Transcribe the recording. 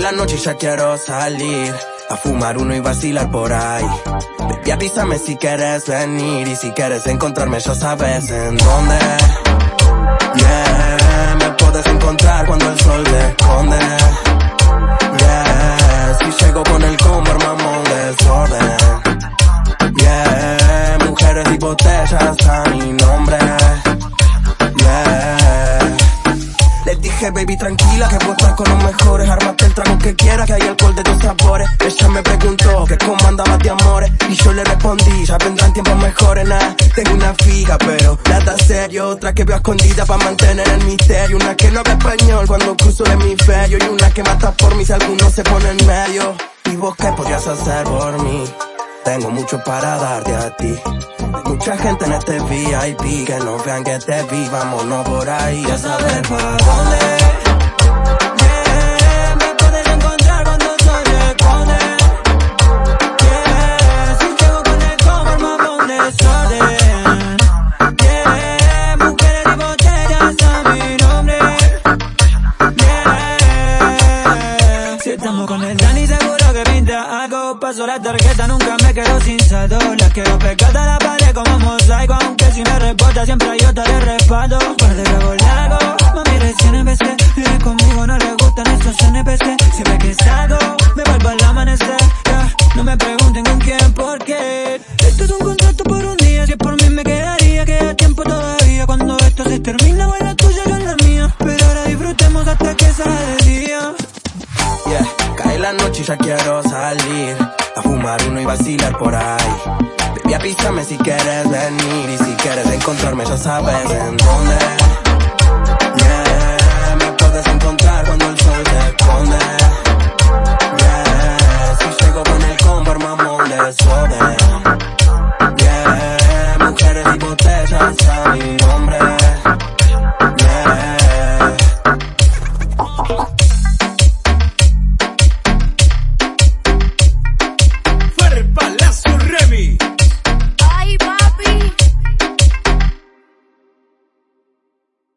la noche y ya quiero salir. A fumar uno y vacilar por ahí. Baby, avísame si quieres venir. Y si quieres encontrarme, ya sabes en dónde. Yeah, me puedes encontrar cuando el sol Baby, tranquila, que vos estás con los mejores. Armate el trago que quieras, que hay alcohol de tus sabores. Ella me preguntó que cómo andaba de amores. Y yo le respondí, ya vendrán tiempos mejores, nada. Tengo una fija, pero nada serio. Otra que veo escondida para mantener el misterio. Una que no habla español cuando cruzo el hemisferio. Y una que mata por mí si alguno se pone en medio. ¿Y vos qué podrías hacer por mí? Tengo mucho para darte a ti. Hay mucha gente en este VIP que no vean que te vi. Vámonos por ahí, ya sabes para dónde. Me puedes encontrar cuando soy de conde. Yeah, si llego con el combo armamos un desorden. Yeah, mujeres y botellas a mi nombre. Yeah, si estamos con el seguro que pinta algo. Paso la tarjeta, nunca me quedo sin saldo. La quiero pegada a la pared como mosaico. Aunque si me reporta siempre otra de respaldo. La noche y ya quiero salir. A fumar uno y vacilar por ahí. Baby, avísame si quieres venir. Y si quieres encontrarme, ya sabes en dónde.